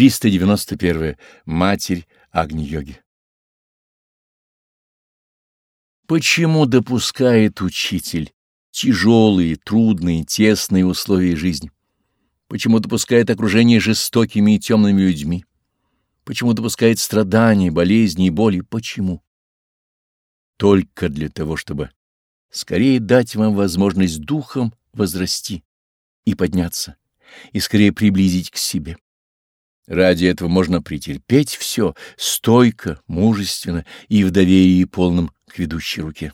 391. Матерь Агни-йоги. Почему допускает учитель тяжелые, трудные, тесные условия жизни? Почему допускает окружение жестокими и темными людьми? Почему допускает страдания, болезни и боли? Почему? Только для того, чтобы скорее дать вам возможность духом возрасти и подняться, и скорее приблизить к себе. Ради этого можно претерпеть все стойко, мужественно и в доверии полном к ведущей руке.